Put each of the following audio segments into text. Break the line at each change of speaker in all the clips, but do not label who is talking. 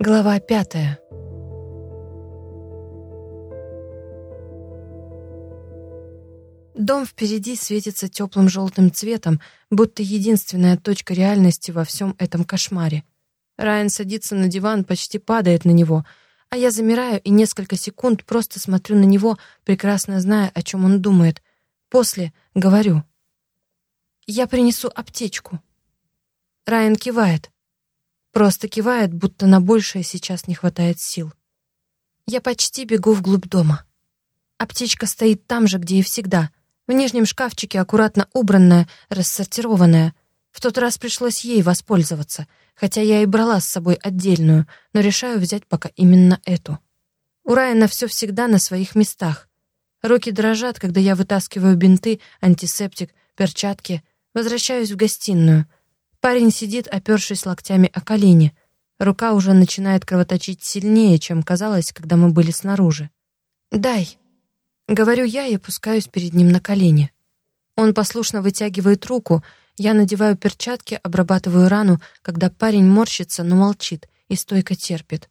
Глава пятая. Дом впереди светится теплым желтым цветом, будто единственная точка реальности во всем этом кошмаре. Райан садится на диван, почти падает на него, а я замираю и несколько секунд просто смотрю на него, прекрасно зная, о чем он думает. После говорю. «Я принесу аптечку». Райан кивает. Просто кивает, будто на большее сейчас не хватает сил. Я почти бегу вглубь дома. Аптечка стоит там же, где и всегда. В нижнем шкафчике аккуратно убранная, рассортированная. В тот раз пришлось ей воспользоваться, хотя я и брала с собой отдельную, но решаю взять пока именно эту. У Райана все всегда на своих местах. Руки дрожат, когда я вытаскиваю бинты, антисептик, перчатки. Возвращаюсь в гостиную — Парень сидит, опершись локтями о колени. Рука уже начинает кровоточить сильнее, чем казалось, когда мы были снаружи. «Дай», — говорю я и опускаюсь перед ним на колени. Он послушно вытягивает руку, я надеваю перчатки, обрабатываю рану, когда парень морщится, но молчит и стойко терпит.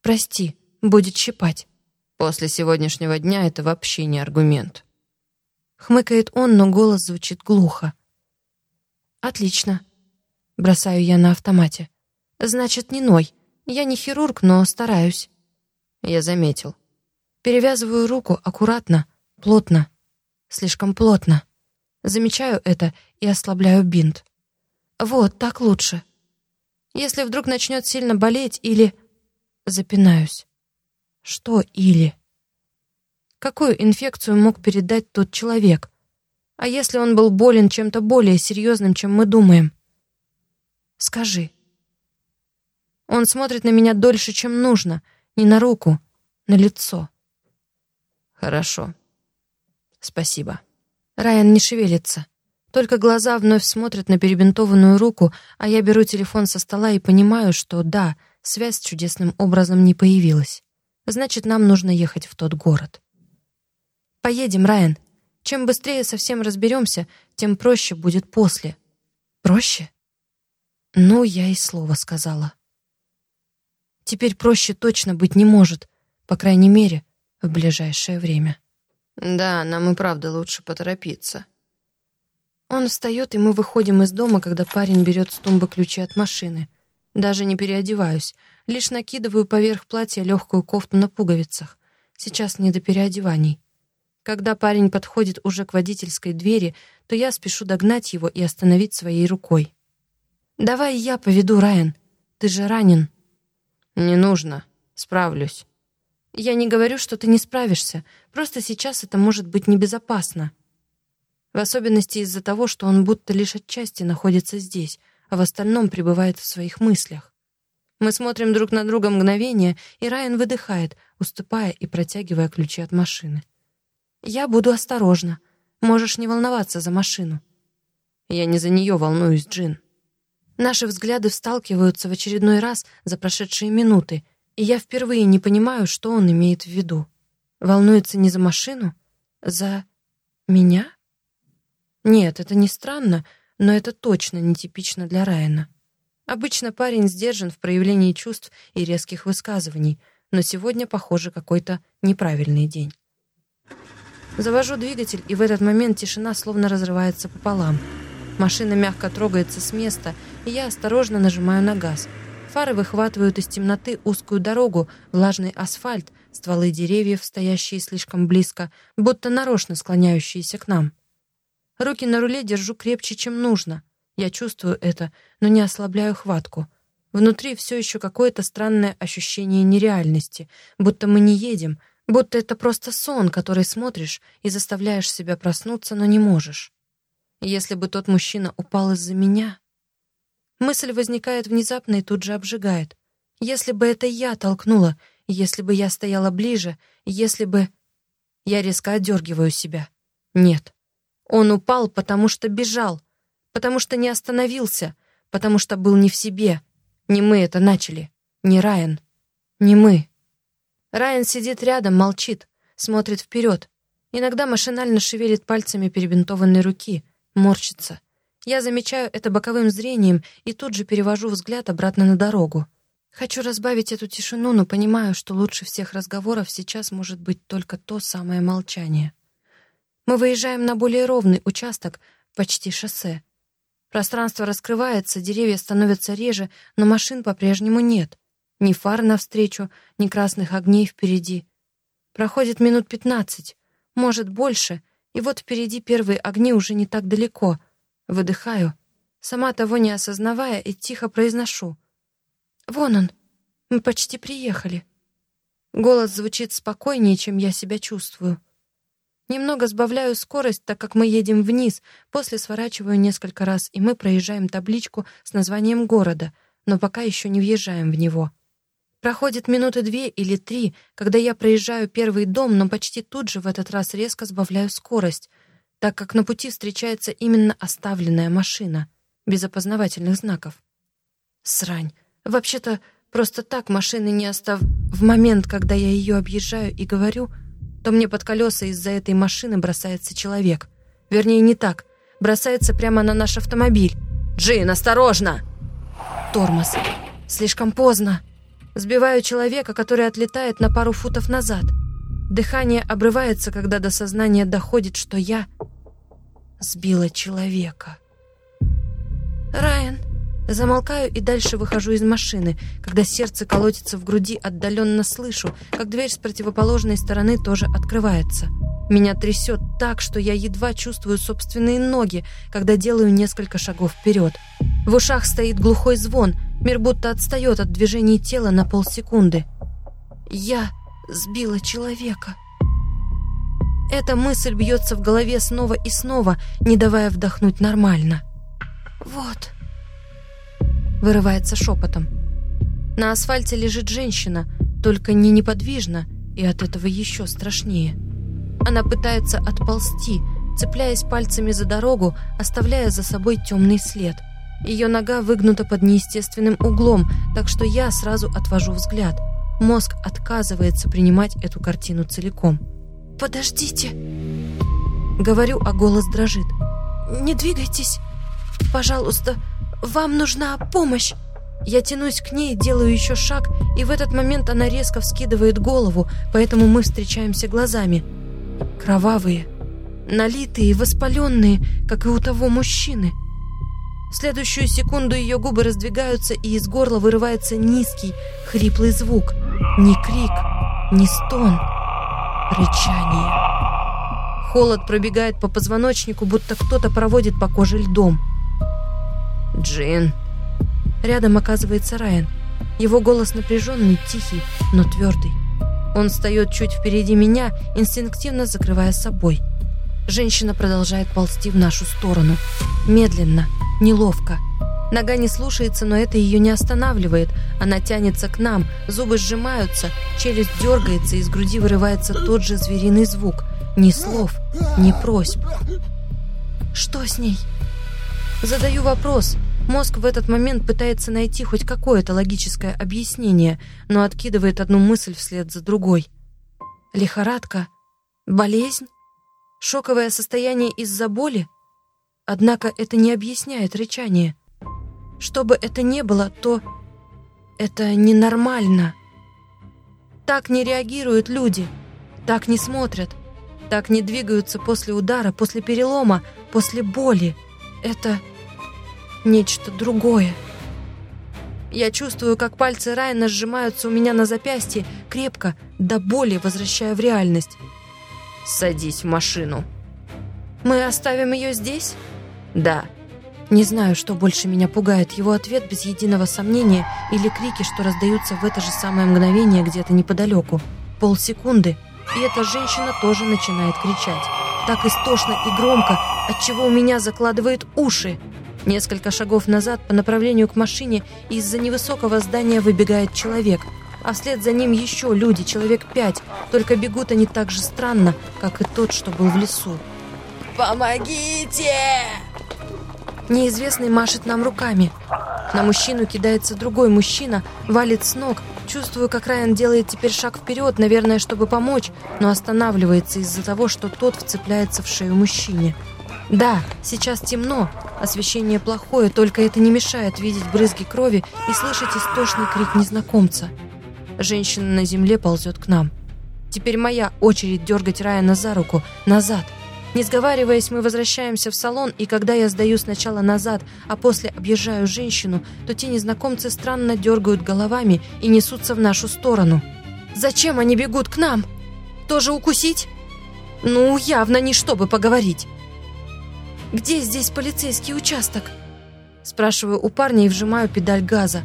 «Прости, будет щипать».
«После сегодняшнего дня это вообще не аргумент».
Хмыкает он, но голос звучит глухо. «Отлично. Бросаю я на автомате. Значит, не ной. Я не хирург, но стараюсь.
Я заметил.
Перевязываю руку аккуратно, плотно. Слишком плотно. Замечаю это и ослабляю бинт. Вот, так лучше. Если вдруг начнет сильно болеть или... Запинаюсь. Что или? Какую инфекцию мог передать тот человек? А если он был болен чем-то более серьезным, чем мы думаем? Скажи. Он смотрит на меня дольше, чем нужно, не на руку, на лицо.
Хорошо. Спасибо.
Райан не шевелится. Только глаза вновь смотрят на перебинтованную руку, а я беру телефон со стола и понимаю, что да, связь чудесным образом не появилась. Значит, нам нужно ехать в тот город. Поедем, Райан. Чем быстрее совсем разберемся, тем проще будет после. Проще? Ну, я и слово сказала. Теперь проще точно быть не может, по крайней мере, в ближайшее время.
Да, нам и правда лучше поторопиться.
Он встает, и мы выходим из дома, когда парень берет с тумбы ключи от машины. Даже не переодеваюсь, лишь накидываю поверх платья легкую кофту на пуговицах. Сейчас не до переодеваний. Когда парень подходит уже к водительской двери, то я спешу догнать его и остановить своей рукой. «Давай я поведу, Райан. Ты же ранен».
«Не нужно. Справлюсь».
«Я не говорю, что ты не справишься. Просто сейчас это может быть небезопасно. В особенности из-за того, что он будто лишь отчасти находится здесь, а в остальном пребывает в своих мыслях. Мы смотрим друг на друга мгновение, и Райан выдыхает, уступая и протягивая ключи от машины. «Я буду осторожна. Можешь не волноваться за машину».
«Я не за нее волнуюсь, Джин».
Наши взгляды сталкиваются в очередной раз за прошедшие минуты, и я впервые не понимаю, что он имеет в виду. Волнуется не за машину? За... меня? Нет, это не странно, но это точно нетипично для Райана. Обычно парень сдержан в проявлении чувств и резких высказываний, но сегодня, похоже, какой-то неправильный день. Завожу двигатель, и в этот момент тишина словно разрывается пополам — Машина мягко трогается с места, я осторожно нажимаю на газ. Фары выхватывают из темноты узкую дорогу, влажный асфальт, стволы деревьев, стоящие слишком близко, будто нарочно склоняющиеся к нам. Руки на руле держу крепче, чем нужно. Я чувствую это, но не ослабляю хватку. Внутри все еще какое-то странное ощущение нереальности, будто мы не едем, будто это просто сон, который смотришь и заставляешь себя проснуться, но не можешь. Если бы тот мужчина упал из-за меня... Мысль возникает внезапно и тут же обжигает. Если бы это я толкнула, если бы я стояла ближе, если бы... Я резко отдергиваю себя. Нет. Он упал, потому что бежал, потому что не остановился, потому что был не в себе. Не мы это начали. Не Райан. Не мы. Райан сидит рядом, молчит, смотрит вперед. Иногда машинально шевелит пальцами перебинтованной руки, морщится. Я замечаю это боковым зрением и тут же перевожу взгляд обратно на дорогу. Хочу разбавить эту тишину, но понимаю, что лучше всех разговоров сейчас может быть только то самое молчание. Мы выезжаем на более ровный участок, почти шоссе. Пространство раскрывается, деревья становятся реже, но машин по-прежнему нет. Ни фар навстречу, ни красных огней впереди. Проходит минут пятнадцать, может, больше, и вот впереди первые огни уже не так далеко. Выдыхаю, сама того не осознавая, и тихо произношу. «Вон он, мы почти приехали». Голос звучит спокойнее, чем я себя чувствую. Немного сбавляю скорость, так как мы едем вниз, после сворачиваю несколько раз, и мы проезжаем табличку с названием города, но пока еще не въезжаем в него. Проходит минуты две или три, когда я проезжаю первый дом, но почти тут же в этот раз резко сбавляю скорость, так как на пути встречается именно оставленная машина, без опознавательных знаков. Срань. Вообще-то, просто так машины не остав... В момент, когда я ее объезжаю и говорю — то мне под колеса из-за этой машины бросается человек. Вернее, не так. Бросается прямо на наш автомобиль. «Джин, осторожно!» Тормоз. Слишком поздно. Сбиваю человека, который отлетает на пару футов назад. Дыхание обрывается, когда до сознания доходит, что я сбила человека. «Райан!» Замолкаю и дальше выхожу из машины. Когда сердце колотится в груди, отдаленно слышу, как дверь с противоположной стороны тоже открывается. Меня трясет так, что я едва чувствую собственные ноги, когда делаю несколько шагов вперед. В ушах стоит глухой звон, мир будто отстает от движений тела на полсекунды. Я сбила человека. Эта мысль бьется в голове снова и снова, не давая вдохнуть нормально. «Вот», вырывается шепотом. На асфальте лежит женщина, только не неподвижно, и от этого еще страшнее. Она пытается отползти, цепляясь пальцами за дорогу, оставляя за собой темный след. Ее нога выгнута под неестественным углом, так что я сразу отвожу взгляд. Мозг отказывается принимать эту картину целиком. «Подождите!» Говорю, а голос дрожит. «Не двигайтесь! Пожалуйста, вам нужна помощь!» Я тянусь к ней, делаю еще шаг, и в этот момент она резко вскидывает голову, поэтому мы встречаемся глазами. Кровавые, налитые, воспаленные, как и у того мужчины. В следующую секунду ее губы раздвигаются, и из горла вырывается низкий, хриплый звук. Не крик, не стон, рычание. Холод пробегает по позвоночнику, будто кто-то проводит по коже льдом.
«Джин!»
Рядом оказывается Райан. Его голос напряженный, тихий, но твердый. Он встает чуть впереди меня, инстинктивно закрывая собой. Женщина продолжает ползти в нашу сторону. Медленно, неловко. Нога не слушается, но это ее не останавливает. Она тянется к нам, зубы сжимаются, челюсть дергается, из груди вырывается тот же звериный звук. Ни слов, ни просьб. «Что с ней?» Задаю вопрос. Мозг в этот момент пытается найти хоть какое-то логическое объяснение, но откидывает одну мысль вслед за другой. Лихорадка? Болезнь? Шоковое состояние из-за боли? Однако это не объясняет рычание. Что бы это ни было, то это ненормально. Так не реагируют люди, так не смотрят, так не двигаются после удара, после перелома, после боли. Это нечто другое. Я чувствую, как пальцы Райана сжимаются у меня на запястье, крепко, до боли возвращая в реальность.
«Садись в машину».
«Мы оставим ее здесь?»
«Да».
Не знаю, что больше меня пугает, его ответ без единого сомнения или крики, что раздаются в это же самое мгновение где-то неподалеку. Полсекунды, и эта женщина тоже начинает кричать. Так истошно и громко, отчего у меня закладывает уши. Несколько шагов назад по направлению к машине из-за невысокого здания выбегает человек, а вслед за ним еще люди, человек пять, только бегут они так же странно, как и тот, что был в лесу.
«Помогите!»
Неизвестный машет нам руками. На мужчину кидается другой мужчина, валит с ног. Чувствую, как Райан делает теперь шаг вперед, наверное, чтобы помочь, но останавливается из-за того, что тот вцепляется в шею мужчине. Да, сейчас темно, Освещение плохое, только это не мешает видеть брызги крови и слышать истошный крик незнакомца. Женщина на земле ползет к нам. Теперь моя очередь дергать Райана за руку, назад. Не сговариваясь, мы возвращаемся в салон, и когда я сдаю сначала назад, а после объезжаю женщину, то те незнакомцы странно дергают головами и несутся в нашу сторону. Зачем они бегут к нам? Тоже укусить? Ну, явно не чтобы поговорить. «Где здесь полицейский участок?» Спрашиваю у парня и вжимаю педаль газа.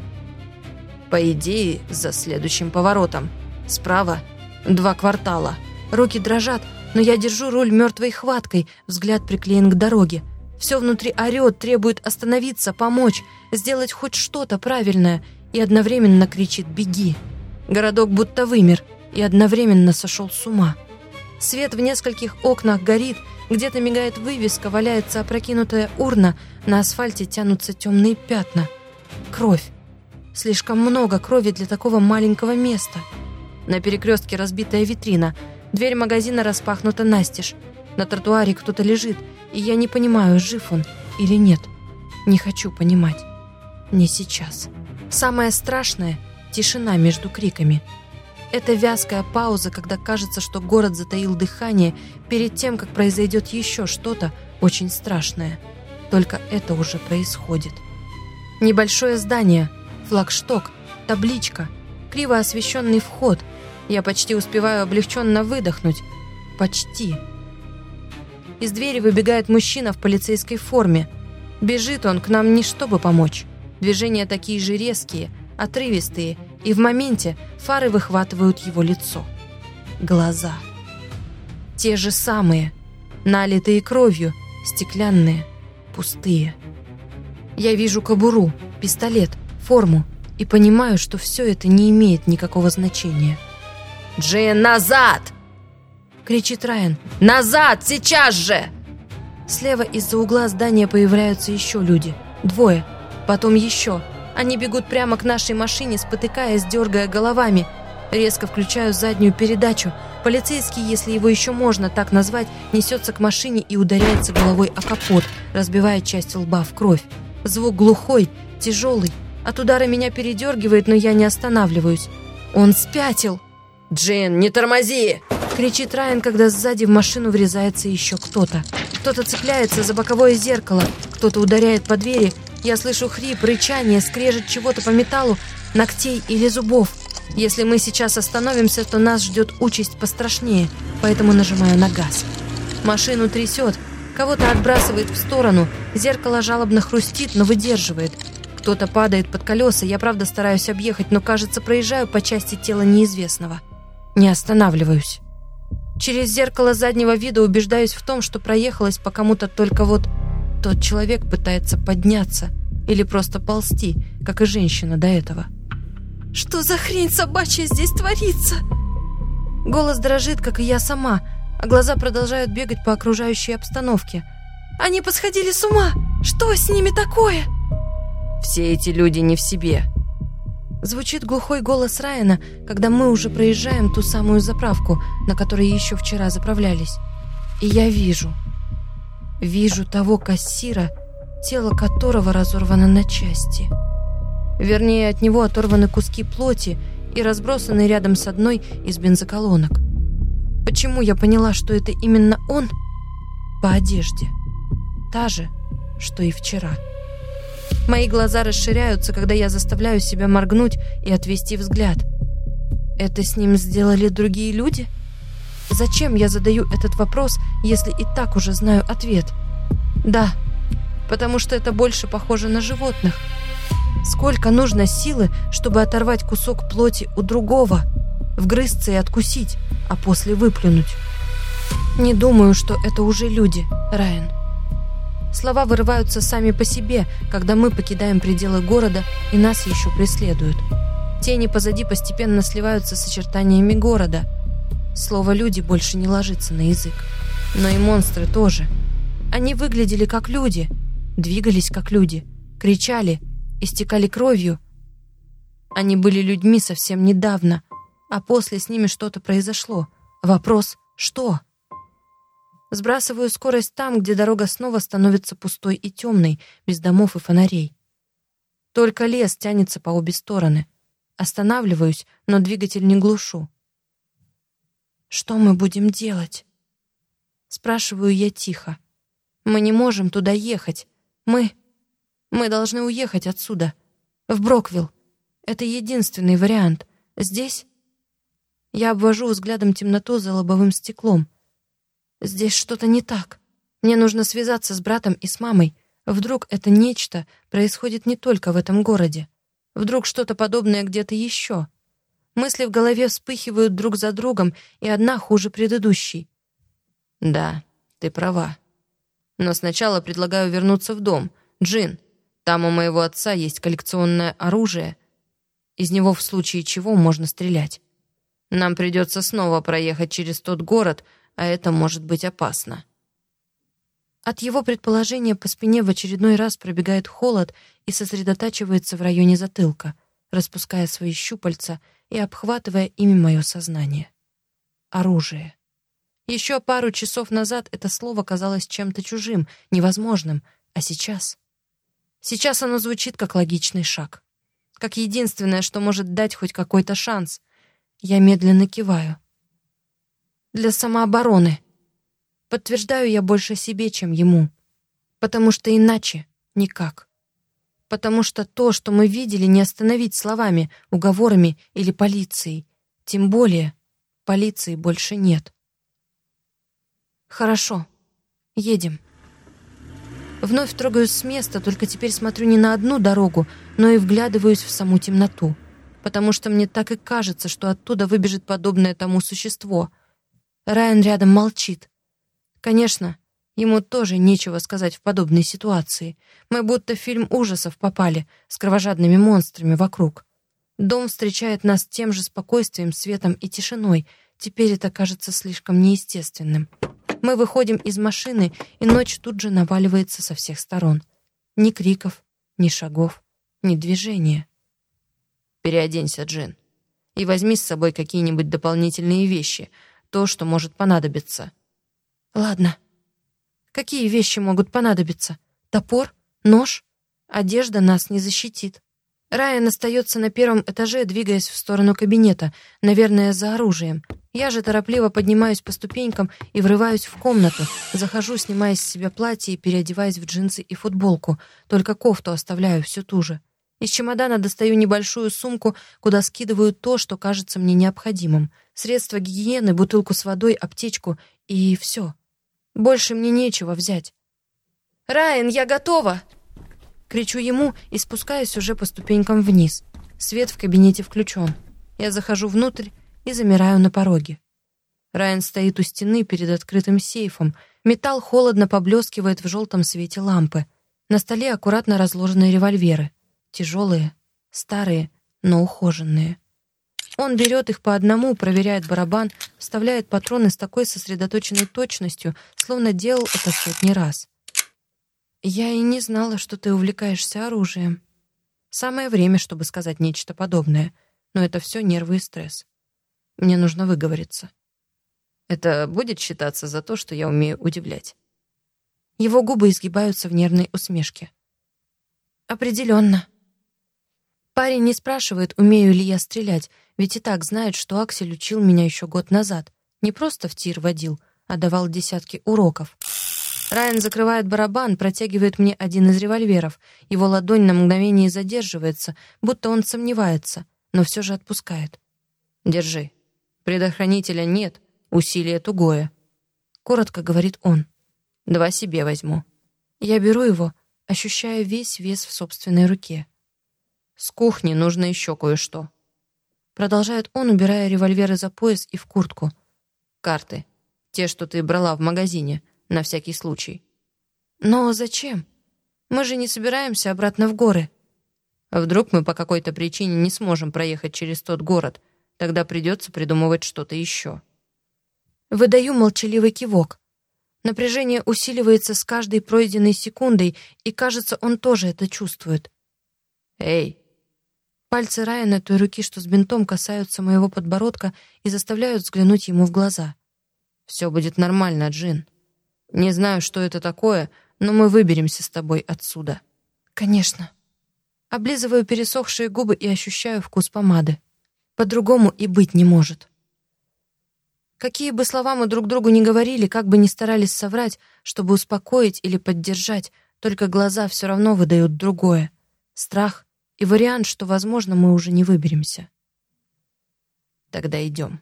По идее, за следующим поворотом. Справа два квартала.
Руки дрожат, но я держу руль мертвой хваткой, взгляд приклеен к дороге. Все внутри орет, требует остановиться, помочь, сделать хоть что-то правильное и одновременно кричит «беги». Городок будто вымер и одновременно сошел с ума. Свет в нескольких окнах горит, где-то мигает вывеска, валяется опрокинутая урна, на асфальте тянутся темные пятна. Кровь. Слишком много крови для такого маленького места. На перекрестке разбитая витрина. Дверь магазина распахнута настежь. На тротуаре кто-то лежит, и я не понимаю, жив он или нет. Не хочу понимать. Не сейчас. Самое страшное — тишина между криками — это вязкая пауза, когда кажется, что город затаил дыхание перед тем, как произойдет еще что-то очень страшное. Только это уже происходит. Небольшое здание, флагшток, табличка, криво освещенный вход. Я почти успеваю облегченно выдохнуть. Почти. Из двери выбегает мужчина в полицейской форме. Бежит он к нам не чтобы помочь. Движения такие же резкие, отрывистые и в моменте фары выхватывают его лицо. Глаза. Те же самые, налитые кровью, стеклянные, пустые. Я вижу кобуру, пистолет, форму и понимаю, что все это не имеет никакого значения.
«Джейн, назад!»
— кричит Райан.
«Назад! Сейчас же!»
Слева из-за угла здания появляются еще люди. Двое. Потом еще. Они бегут прямо к нашей машине, спотыкаясь, дергая головами. Резко включаю заднюю передачу. Полицейский, если его еще можно так назвать, несется к машине и ударяется головой о капот, разбивая часть лба в кровь. Звук глухой, тяжелый. От удара меня передергивает, но я не останавливаюсь. Он спятил.
«Джин, не тормози!»
Кричит Райан, когда сзади в машину врезается еще кто-то. Кто-то цепляется за боковое зеркало, кто-то ударяет по двери, я слышу хрип, рычание, скрежет чего-то по металлу, ногтей или зубов. Если мы сейчас остановимся, то нас ждет участь пострашнее, поэтому нажимаю на газ. Машину трясет, кого-то отбрасывает в сторону, зеркало жалобно хрустит, но выдерживает. Кто-то падает под колеса, я правда стараюсь объехать, но, кажется, проезжаю по части тела неизвестного. Не останавливаюсь. Через зеркало заднего вида убеждаюсь в том, что проехалась по кому-то только вот тот человек пытается подняться или просто ползти, как и женщина до этого. «Что за хрень собачья здесь творится?» Голос дрожит, как и я сама, а глаза продолжают бегать по окружающей обстановке. «Они посходили с ума! Что с ними такое?»
«Все эти люди не в себе»,
Звучит глухой голос Райана, когда мы уже проезжаем ту самую заправку, на которой еще вчера заправлялись. И я вижу, Вижу того кассира, тело которого разорвано на части. Вернее, от него оторваны куски плоти и разбросаны рядом с одной из бензоколонок. Почему я поняла, что это именно он? По одежде. Та же, что и вчера. Мои глаза расширяются, когда я заставляю себя моргнуть и отвести взгляд. Это с ним сделали другие люди? — Зачем я задаю этот вопрос, если и так уже знаю ответ? Да, потому что это больше похоже на животных. Сколько нужно силы, чтобы оторвать кусок плоти у другого, вгрызться и откусить, а после выплюнуть? Не думаю, что это уже люди, Райан. Слова вырываются сами по себе, когда мы покидаем пределы города и нас еще преследуют. Тени позади постепенно сливаются с очертаниями города – Слово «люди» больше не ложится на язык. Но и монстры тоже. Они выглядели как люди, двигались как люди, кричали, истекали кровью. Они были людьми совсем недавно, а после с ними что-то произошло. Вопрос «что?». Сбрасываю скорость там, где дорога снова становится пустой и темной, без домов и фонарей. Только лес тянется по обе стороны. Останавливаюсь, но двигатель не глушу. «Что мы будем делать?» Спрашиваю я тихо. «Мы не можем туда ехать. Мы... Мы должны уехать отсюда. В Броквилл. Это единственный вариант. Здесь...» Я обвожу взглядом темноту за лобовым стеклом. «Здесь что-то не так. Мне нужно связаться с братом и с мамой. Вдруг это нечто происходит не только в этом городе. Вдруг что-то подобное где-то еще. Мысли в голове вспыхивают друг за другом, и одна хуже предыдущей.
Да, ты права. Но сначала предлагаю вернуться в дом. Джин, там у моего отца есть коллекционное оружие. Из него в случае чего можно стрелять. Нам придется снова проехать через тот город, а это может быть опасно.
От его предположения по спине в очередной раз пробегает холод и сосредотачивается в районе затылка, распуская свои щупальца и обхватывая ими мое сознание. Оружие. Еще пару часов назад это слово казалось чем-то чужим, невозможным, а сейчас... Сейчас оно звучит как логичный шаг. Как единственное, что может дать хоть какой-то шанс. Я медленно киваю. Для самообороны. Подтверждаю я больше себе, чем ему. Потому что иначе никак. Потому что то, что мы видели, не остановить словами, уговорами или полицией. Тем более, полиции больше нет. Хорошо. Едем. Вновь трогаюсь с места, только теперь смотрю не на одну дорогу, но и вглядываюсь в саму темноту. Потому что мне так и кажется, что оттуда выбежит подобное тому существо. Райан рядом молчит. Конечно, ему тоже нечего сказать в подобной ситуации. Мы будто в фильм ужасов попали, с кровожадными монстрами вокруг. Дом встречает нас тем же спокойствием, светом и тишиной. Теперь это кажется слишком неестественным. Мы выходим из машины, и ночь тут же наваливается со всех сторон. Ни криков, ни шагов, ни движения.
Переоденься, Джин, и возьми с собой какие-нибудь дополнительные вещи, то, что может понадобиться.
Ладно. Какие вещи могут понадобиться? Топор? Нож? Одежда нас не защитит. Райан остается на первом этаже, двигаясь в сторону кабинета, наверное, за оружием. Я же торопливо поднимаюсь по ступенькам и врываюсь в комнату, захожу, снимая с себя платье и переодеваясь в джинсы и футболку, только кофту оставляю всю ту же. Из чемодана достаю небольшую сумку, куда скидываю то, что кажется мне необходимым. Средства гигиены, бутылку с водой, аптечку и все. Больше мне нечего взять. «Райан, я готова!» Кричу ему и спускаюсь уже по ступенькам вниз. Свет в кабинете включен. Я захожу внутрь и замираю на пороге. Райан стоит у стены перед открытым сейфом. Металл холодно поблескивает в желтом свете лампы. На столе аккуратно разложены револьверы. Тяжелые, старые, но ухоженные. Он берет их по одному, проверяет барабан, вставляет патроны с такой сосредоточенной точностью, словно делал это сотни раз. «Я и не знала, что ты увлекаешься оружием. Самое время, чтобы сказать нечто подобное, но это все нервы и стресс. Мне нужно выговориться».
Это будет считаться за то, что я умею удивлять.
Его губы изгибаются в нервной усмешке. Определенно. Парень не спрашивает, умею ли я стрелять, ведь и так знает, что Аксель учил меня еще год назад. Не просто в тир водил, а давал десятки уроков. Райан закрывает барабан, протягивает мне один из револьверов. Его ладонь на мгновение задерживается, будто он сомневается, но все же отпускает.
«Держи. Предохранителя нет, усилие тугое», — коротко говорит он. «Два себе возьму».
Я беру его, ощущая весь вес в собственной руке.
«С кухни нужно еще кое-что».
Продолжает он, убирая револьверы за пояс и в куртку.
«Карты. Те, что ты брала в магазине, на всякий случай».
«Но зачем? Мы же не собираемся обратно в горы».
«Вдруг мы по какой-то причине не сможем проехать через тот город, тогда придется придумывать что-то еще».
Выдаю молчаливый кивок. Напряжение усиливается с каждой пройденной секундой, и, кажется, он тоже это чувствует.
«Эй,
Пальцы Райана той руки, что с бинтом, касаются моего подбородка и заставляют взглянуть ему в глаза.
«Все будет нормально, Джин. Не знаю, что это такое, но мы выберемся с тобой отсюда.
Конечно. Облизываю пересохшие губы и ощущаю вкус помады. По-другому и быть не может. Какие бы слова мы друг другу не говорили, как бы ни старались соврать, чтобы успокоить или поддержать, только глаза все равно выдают другое. Страх и вариант, что, возможно, мы уже не выберемся.
Тогда идем.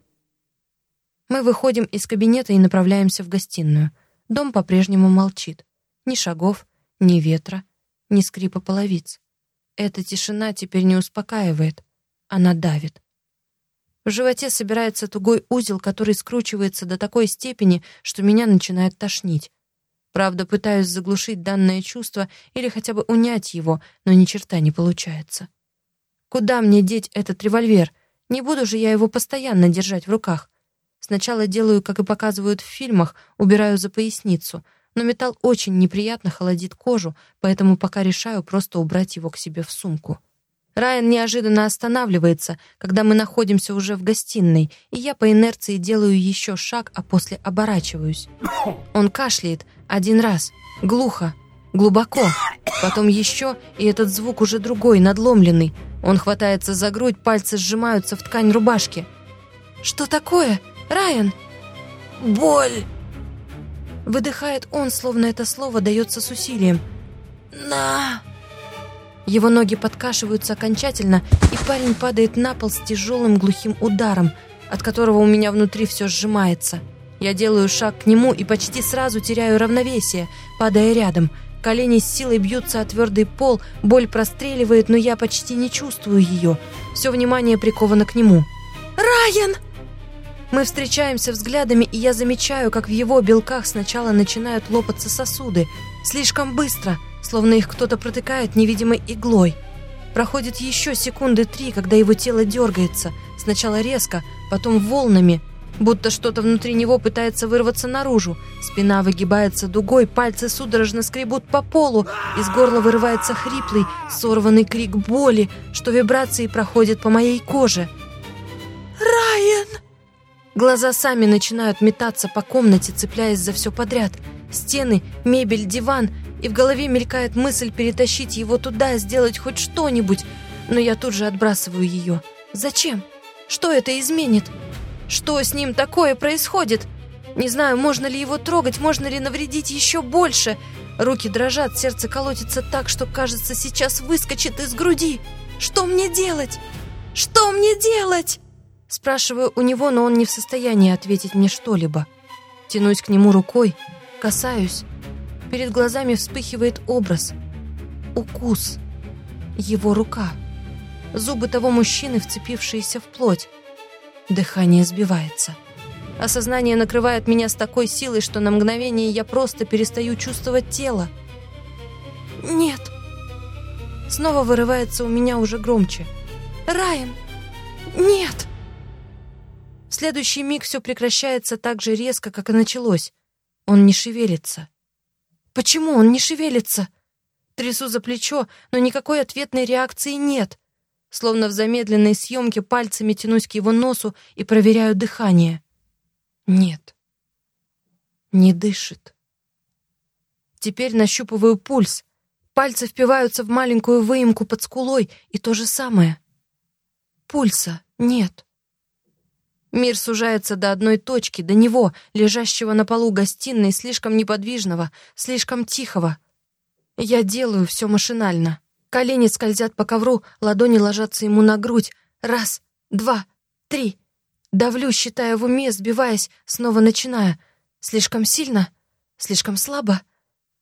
Мы выходим из кабинета и направляемся в гостиную. Дом по-прежнему молчит. Ни шагов, ни ветра, ни скрипа половиц. Эта тишина теперь не успокаивает, она давит. В животе собирается тугой узел, который скручивается до такой степени, что меня начинает тошнить. Правда, пытаюсь заглушить данное чувство или хотя бы унять его, но ни черта не получается. Куда мне деть этот револьвер? Не буду же я его постоянно держать в руках. Сначала делаю, как и показывают в фильмах, убираю за поясницу, но металл очень неприятно холодит кожу, поэтому пока решаю просто убрать его к себе в сумку. Райан неожиданно останавливается, когда мы находимся уже в гостиной, и я по инерции делаю еще шаг, а после оборачиваюсь. Он кашляет один раз, глухо, глубоко, потом еще, и этот звук уже другой, надломленный. Он хватается за грудь, пальцы сжимаются в ткань рубашки. «Что такое? Райан?»
«Боль!»
Выдыхает он, словно это слово дается с усилием.
«На!»
Его ноги подкашиваются окончательно, и парень падает на пол с тяжелым глухим ударом, от которого у меня внутри все сжимается. Я делаю шаг к нему и почти сразу теряю равновесие, падая рядом. Колени с силой бьются о твердый пол, боль простреливает, но я почти не чувствую ее. Все внимание приковано к нему. «Райан!» Мы встречаемся взглядами, и я замечаю, как в его белках сначала начинают лопаться сосуды. Слишком быстро — словно их кто-то протыкает невидимой иглой. Проходит еще секунды три, когда его тело дергается, сначала резко, потом волнами, будто что-то внутри него пытается вырваться наружу. Спина выгибается дугой, пальцы судорожно скребут по полу, из горла вырывается хриплый, сорванный крик боли, что вибрации проходят по моей коже.
«Райан!»
Глаза сами начинают метаться по комнате, цепляясь за все подряд. Стены, мебель, диван — и в голове мелькает мысль перетащить его туда, сделать хоть что-нибудь, но я тут же отбрасываю ее. Зачем? Что это изменит? Что с ним такое происходит? Не знаю, можно ли его трогать, можно ли навредить еще больше. Руки дрожат, сердце колотится так, что, кажется, сейчас выскочит из груди. Что мне делать? Что мне делать? Спрашиваю у него, но он не в состоянии ответить мне что-либо. Тянусь к нему рукой, касаюсь, Перед глазами вспыхивает образ. Укус. Его рука. Зубы того мужчины, вцепившиеся в плоть. Дыхание сбивается. Осознание накрывает меня с такой силой, что на мгновение я просто перестаю чувствовать тело. «Нет!» Снова вырывается у меня уже громче. «Райан! Нет!» В следующий миг все прекращается так же резко, как и началось. Он не шевелится. Почему он не шевелится? Трясу за плечо, но никакой ответной реакции нет. Словно в замедленной съемке пальцами тянусь к его носу и проверяю дыхание. Нет. Не дышит. Теперь нащупываю пульс. Пальцы впиваются в маленькую выемку под скулой, и то же самое. Пульса нет. Мир сужается до одной точки, до него, лежащего на полу гостиной, слишком неподвижного, слишком тихого. Я делаю все машинально. Колени скользят по ковру, ладони ложатся ему на грудь. Раз, два, три. Давлю, считая в уме, сбиваясь, снова начиная. Слишком сильно? Слишком слабо?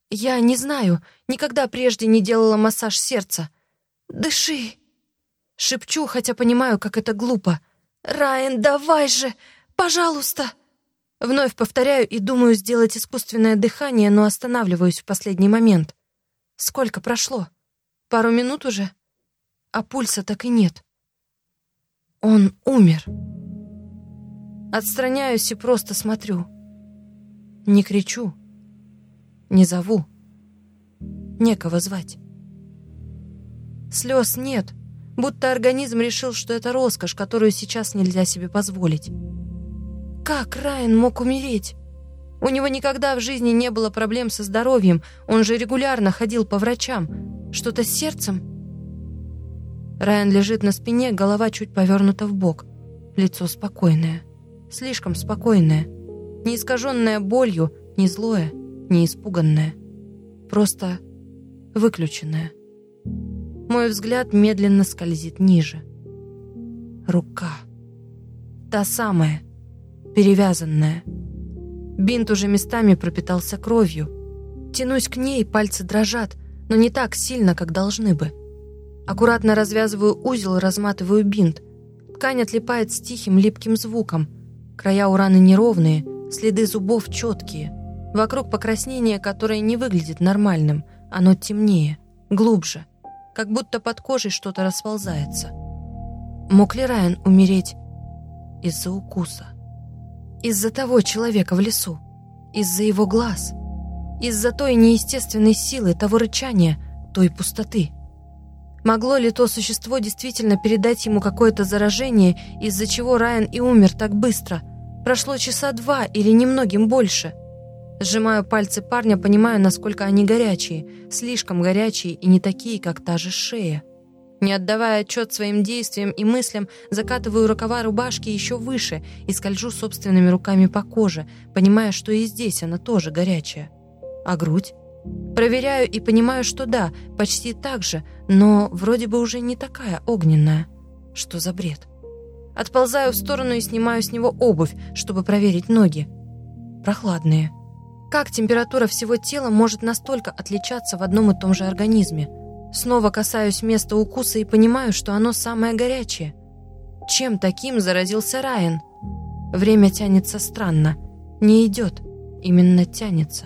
Я не знаю, никогда прежде не делала массаж сердца. «Дыши!» Шепчу, хотя понимаю, как это глупо. «Райан, давай же! Пожалуйста!» Вновь повторяю и думаю сделать искусственное дыхание, но останавливаюсь в последний момент. Сколько прошло? Пару минут уже? А пульса так и нет. Он умер. Отстраняюсь и просто смотрю. Не кричу, не зову. Некого звать. Слез нет, Будто организм решил, что это роскошь, которую сейчас нельзя себе позволить. Как Райан мог умереть? У него никогда в жизни не было проблем со здоровьем, он же регулярно ходил по врачам. Что-то с сердцем? Райан лежит на спине, голова чуть повернута в бок. Лицо спокойное. Слишком спокойное. Не искаженное болью, не злое, не испуганное. Просто выключенное. Мой взгляд медленно скользит ниже. Рука. Та самая, перевязанная. Бинт уже местами пропитался кровью. Тянусь к ней, пальцы дрожат, но не так сильно, как должны бы. Аккуратно развязываю узел, разматываю бинт. Ткань отлипает с тихим липким звуком. Края у раны неровные, следы зубов четкие. Вокруг покраснение, которое не выглядит нормальным. Оно темнее, глубже. Как будто под кожей что-то расползается. Мог ли Райан умереть из-за укуса? Из-за того человека в лесу? Из-за его глаз? Из-за той неестественной силы, того рычания, той пустоты? Могло ли то существо действительно передать ему какое-то заражение, из-за чего Райан и умер так быстро? Прошло часа два или немногим больше. Сжимаю пальцы парня, понимаю, насколько они горячие. Слишком горячие и не такие, как та же шея. Не отдавая отчет своим действиям и мыслям, закатываю рукава рубашки еще выше и скольжу собственными руками по коже, понимая, что и здесь она тоже горячая. А грудь? Проверяю и понимаю, что да, почти так же, но вроде бы уже не такая огненная. Что за бред? Отползаю в сторону и снимаю с него обувь, чтобы проверить ноги. Прохладные. Как температура всего тела может настолько отличаться в одном и том же организме? Снова касаюсь места укуса и понимаю, что оно самое горячее. Чем таким заразился Райан? Время тянется странно. Не идет. Именно тянется.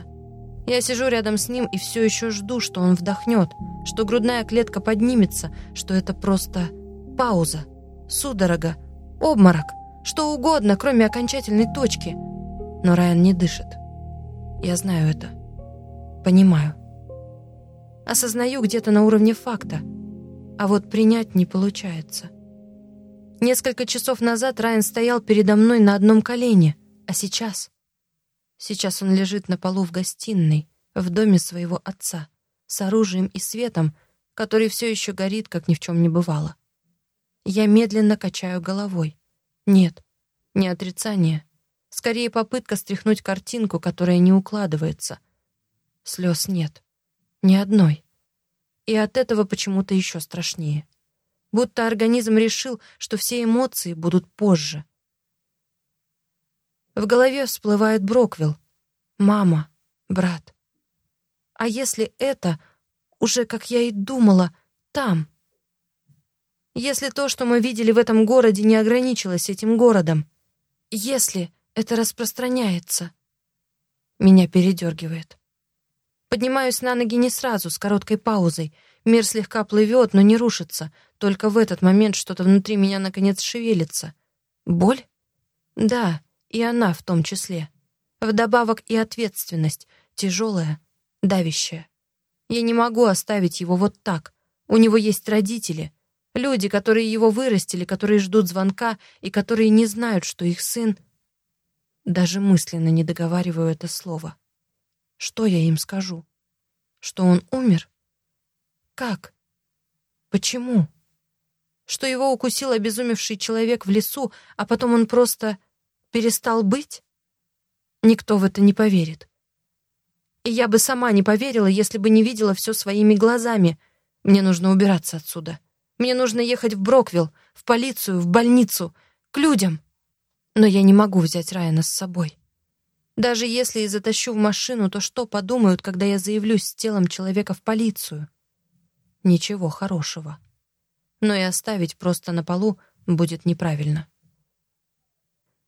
Я сижу рядом с ним и все еще жду, что он вдохнет, что грудная клетка поднимется, что это просто пауза, судорога, обморок, что угодно, кроме окончательной точки. Но Райан не дышит. Я знаю это. Понимаю. Осознаю где-то на уровне факта. А вот принять не получается. Несколько часов назад Райан стоял передо мной на одном колене, а сейчас... Сейчас он лежит на полу в гостиной, в доме своего отца, с оружием и светом, который все еще горит, как ни в чем не бывало. Я медленно качаю головой. Нет, не отрицание. Скорее попытка стряхнуть картинку, которая не укладывается. Слез нет. Ни одной. И от этого почему-то еще страшнее. Будто организм решил, что все эмоции будут позже — в голове всплывает Броквилл. Мама, брат. А если это, уже, как я и думала, там? Если то, что мы видели в этом городе, не ограничилось этим городом? Если это распространяется? Меня передергивает. Поднимаюсь на ноги не сразу, с короткой паузой. Мир слегка плывет, но не рушится. Только в этот момент что-то внутри меня наконец шевелится. Боль? Да, и она в том числе. Вдобавок и ответственность, тяжелая, давящая. Я не могу оставить его вот так. У него есть родители, люди, которые его вырастили, которые ждут звонка и которые не знают, что их сын... Даже мысленно не договариваю это слово. Что я им скажу? Что он умер? Как? Почему? Что его укусил обезумевший человек в лесу, а потом он просто перестал быть? Никто в это не поверит. И я бы сама не поверила, если бы не видела все своими глазами. Мне нужно убираться отсюда. Мне нужно ехать в Броквилл, в полицию, в больницу, к людям. Но я не могу взять Райана с собой. Даже если и затащу в машину, то что подумают, когда я заявлюсь с телом человека в полицию? Ничего хорошего. Но и оставить просто на полу будет неправильно.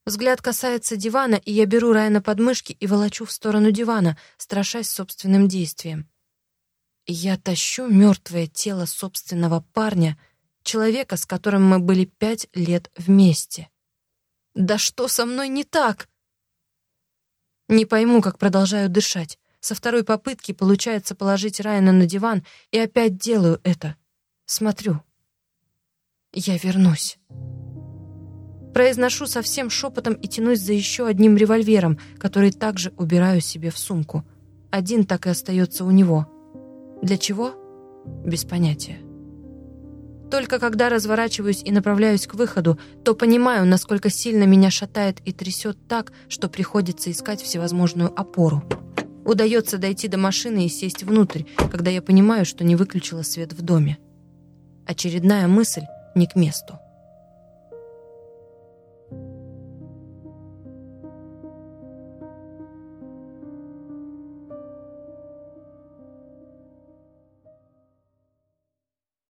Взгляд касается дивана, и я беру Райана под мышки и волочу в сторону дивана, страшась собственным действием. Я тащу мертвое тело собственного парня, человека, с которым мы были пять лет вместе. Да что со мной не так? Не пойму, как продолжаю дышать. Со второй попытки получается положить Райана на диван, и опять делаю это. Смотрю. Я вернусь. Произношу совсем шепотом и тянусь за еще одним револьвером, который также убираю себе в сумку. Один так и остается у него. Для чего? Без понятия. Только когда разворачиваюсь и направляюсь к выходу, то понимаю, насколько сильно меня шатает и трясет так, что приходится искать всевозможную опору. Удается дойти до машины и сесть внутрь, когда я понимаю, что не выключила свет в доме. Очередная мысль не к месту.